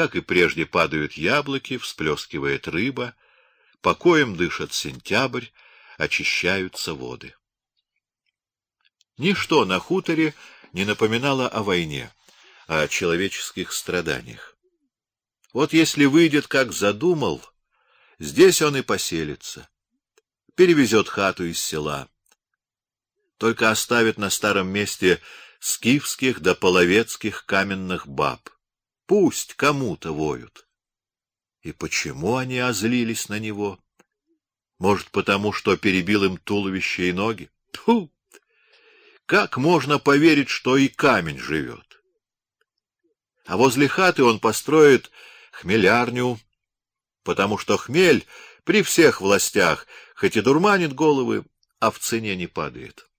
Как и прежде падают яблоки, всплескивает рыба, покоем дышит сентябрь, очищаются воды. Ничто на хуторе не напоминало о войне, о человеческих страданиях. Вот если выйдет, как задумал, здесь он и поселится, перевезет хату из села, только оставит на старом месте скифских да половецких каменных баб. Пусть кому-то воют. И почему они озлились на него? Может, потому что перебил им туловище и ноги? Тьфу! Как можно поверить, что и камень живет? А возле хаты он построит хмелярню, потому что хмель при всех властях, хоть и дурманит головы, а в цене не падает.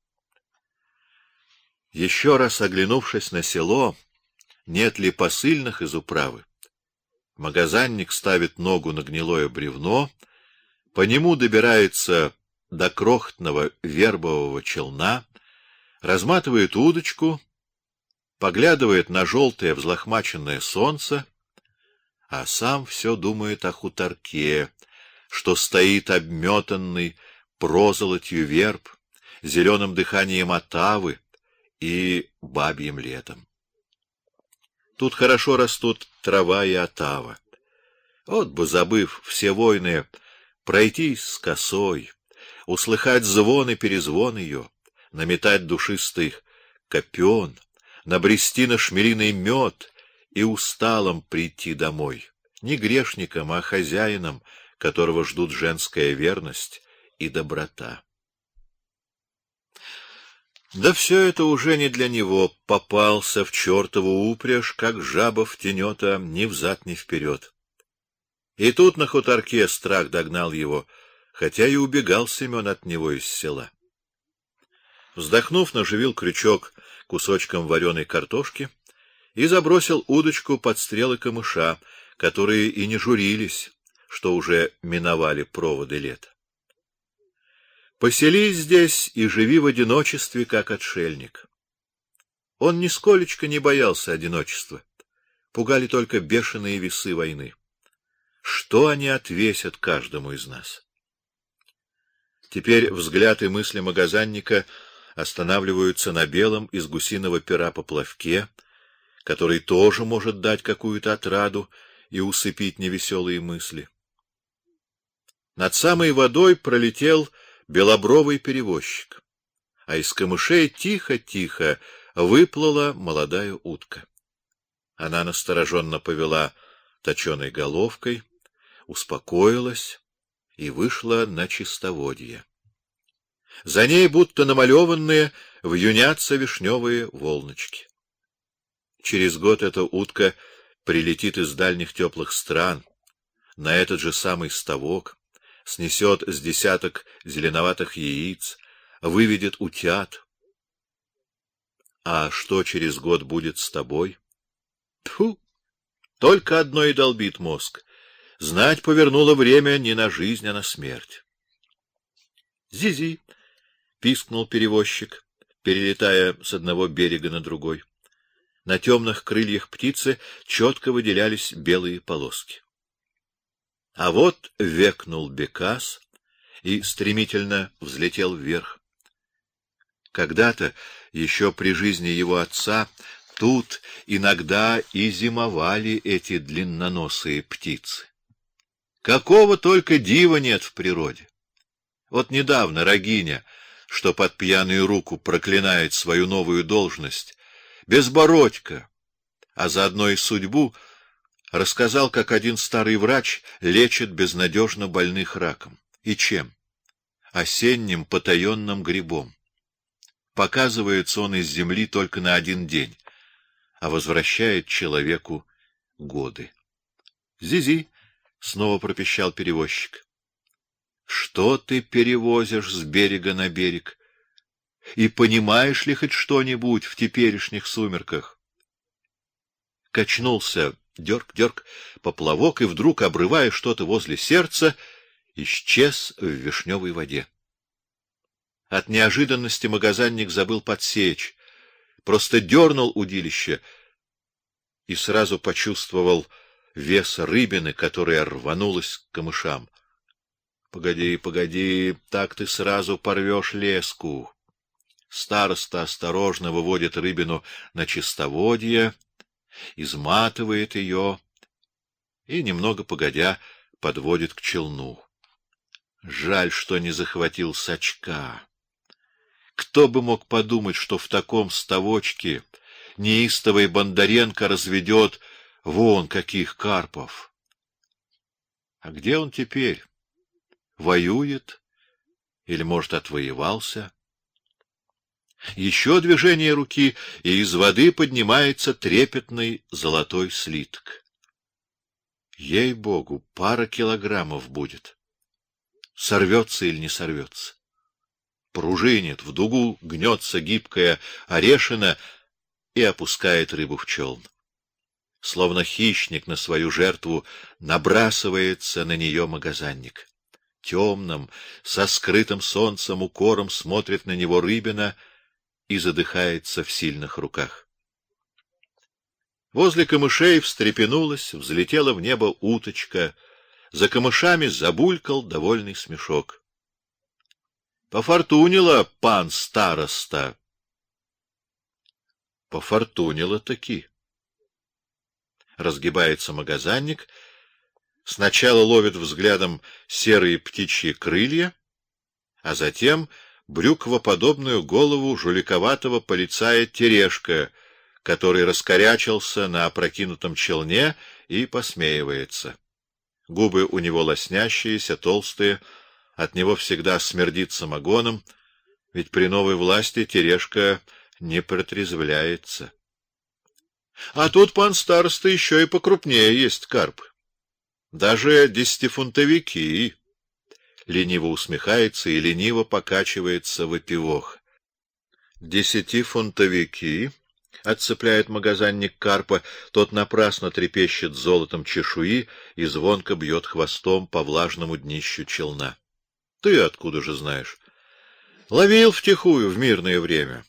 Еще раз оглянувшись на село, нет ли посыльных из управы, магазинник ставит ногу на гнилое бревно, по нему добирается до крохотного вербового челна, разматывает удочку, поглядывает на желтое взлохмаченное солнце, а сам все думает о хуторке, что стоит обметанный прозолотью верб, зеленым дыханием отавы, и бабьим летом. Тут хорошо растут трава и отава. Вот бы, забыв все войны, пройтись с косой, услыхать звон и перезвон ее, наметать душистых копен, набрести на шмелиный мед и усталым прийти домой, не грешником, а хозяином, которого ждут женская верность и доброта. Да все это уже не для него, попался в чертову упряжь, как жаба в тенета, ни взад, ни вперед. И тут на хуторке страх догнал его, хотя и убегал Семен от него из села. Вздохнув, наживил крючок кусочком вареной картошки и забросил удочку под стрелы камыша, которые и не журились, что уже миновали проводы лета. Поселись здесь и живи в одиночестве, как отшельник. Он нисколечко не боялся одиночества. Пугали только бешеные весы войны. Что они отвесят каждому из нас? Теперь взгляд и мысли магазинника останавливаются на белом из гусиного пера поплавке, который тоже может дать какую-то отраду и усыпить невеселые мысли. Над самой водой пролетел белобровый перевозчик, а из камышей тихо-тихо выплыла молодая утка. Она настороженно повела точеной головкой, успокоилась и вышла на чистоводье. За ней будто намалеванные вьюнятся вишневые волночки. Через год эта утка прилетит из дальних теплых стран на этот же самый ставок, снесет с десяток зеленоватых яиц, выведет утят. А что через год будет с тобой? Тьфу! Только одно и долбит мозг. Знать повернуло время не на жизнь, а на смерть. Зизи, пискнул перевозчик, перелетая с одного берега на другой. На темных крыльях птицы четко выделялись белые полоски. А вот векнул Бекас и стремительно взлетел вверх. Когда-то, еще при жизни его отца, тут иногда и зимовали эти длинноносые птицы. Какого только дива нет в природе. Вот недавно Рогиня, что под пьяную руку проклинает свою новую должность, безбородька, а заодно и судьбу — рассказал, как один старый врач лечит безнадежно больных раком. И чем? Осенним потаенным грибом. Показывается он из земли только на один день, а возвращает человеку годы. Зизи, снова пропищал перевозчик. Что ты перевозишь с берега на берег? И понимаешь ли хоть что-нибудь в теперешних сумерках? Качнулся дерг-дерг поплавок и вдруг, обрывая что-то возле сердца, исчез в вишневой воде. От неожиданности магазинник забыл подсечь, просто дернул удилище и сразу почувствовал веса рыбины, которая рванулась к камышам. Погоди, погоди, так ты сразу порвешь леску. Староста осторожно выводит рыбину на чистоводье, изматывает ее и немного погодя подводит к челну. Жаль, что не захватил сачка. Кто бы мог подумать, что в таком ставочке неистовый Бондаренко разведет вон каких карпов. А где он теперь? Воюет или, может, отвоевался? Еще движение руки, и из воды поднимается трепетный золотой слиток. Ей-богу, пара килограммов будет. Сорвется или не сорвется? Пружинит, в дугу гнется гибкая орешина и опускает рыбу в челн. Словно хищник на свою жертву набрасывается на нее магазинник. Темным, со скрытым солнцем укором смотрит на него рыбина и задыхается в сильных руках. Возле камышей встрепенулась, взлетела в небо уточка, за камышами забулькал довольный смешок. Пофортунило пан староста. Пофортунило таки. Разгибается магазинник, сначала ловит взглядом серые птичьи крылья, а затем брюквоподобную голову жуликоватого полицая Терешка, который раскорячился на опрокинутом челне и посмеивается. Губы у него лоснящиеся, толстые, от него всегда смердит самогоном, ведь при новой власти Терешка не протрезвляется. А тут пан староста еще и покрупнее есть карп. Даже десятифунтовики. Лениво усмехается и лениво покачивается в эпивох. Десятифунтовики отцепляет магазинник карпа, тот напрасно трепещет золотом чешуи и звонко бьет хвостом по влажному днищу челна. Ты откуда же знаешь? Ловил втихую в мирное время.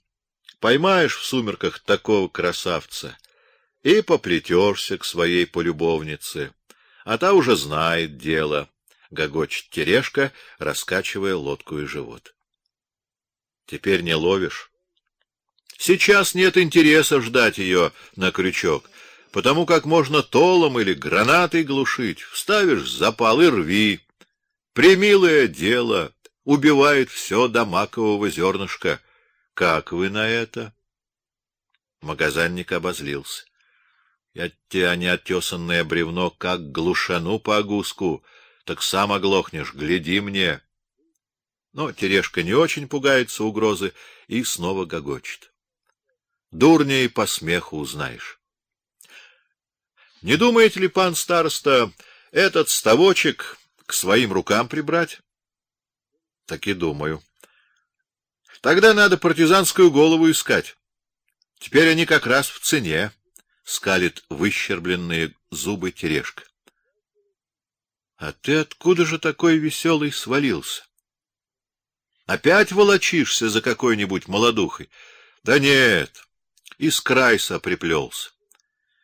Поймаешь в сумерках такого красавца и поплетешься к своей полюбовнице, а та уже знает дело. Гогочет Терешка, раскачивая лодку и живот. Теперь не ловишь. Сейчас нет интереса ждать ее на крючок, потому как можно толом или гранатой глушить. Вставишь запал и рви. Примилое дело, убивает все до макового зернышка. Как вы на это? Магазинник обозлился. Я тебя неотесанное бревно как глушану по огуску, так сам оглохнешь, гляди мне. Но Терешка не очень пугается угрозы и снова гогочет. Дурней по смеху узнаешь. Не думаете ли, пан староста, этот ставочек к своим рукам прибрать? Так и думаю. Тогда надо партизанскую голову искать. Теперь они как раз в цене, скалит выщербленные зубы Терешка. А ты откуда же такой веселый свалился? Опять волочишься за какой-нибудь молодухой? Да нет, из крайса приплелся.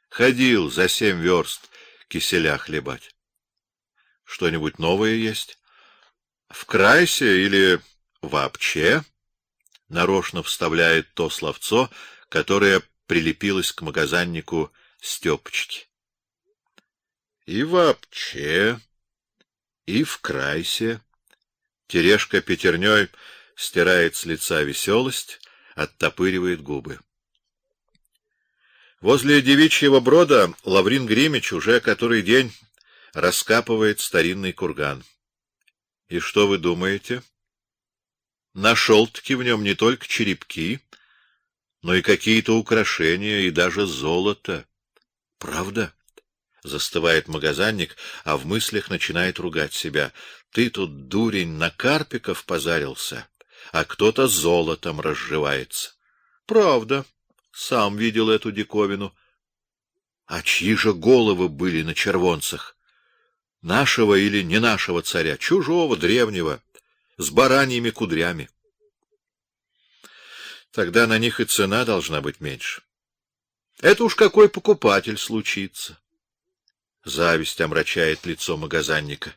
Ходил за семь верст киселя хлебать. Что-нибудь новое есть? В Крайсе или вообще? Нарочно вставляет то словцо, которое прилепилось к магазиннику Стёпочки. И вообще, и в Крайсе. Терешка пятерней стирает с лица веселость, оттопыривает губы. Возле девичьего брода Лаврин Гримич уже который день раскапывает старинный курган. И что вы думаете? Нашел-таки в нем не только черепки, но и какие-то украшения и даже золото. Правда? Застывает магазинник, а в мыслях начинает ругать себя. Ты тут дурень на карпиков позарился, а кто-то золотом разживается. Правда? Сам видел эту диковину. А чьи же головы были на червонцах? Нашего или не нашего царя, чужого, древнего, с бараньими кудрями. Тогда на них и цена должна быть меньше. Это уж какой покупатель случится. Зависть омрачает лицо магазанника.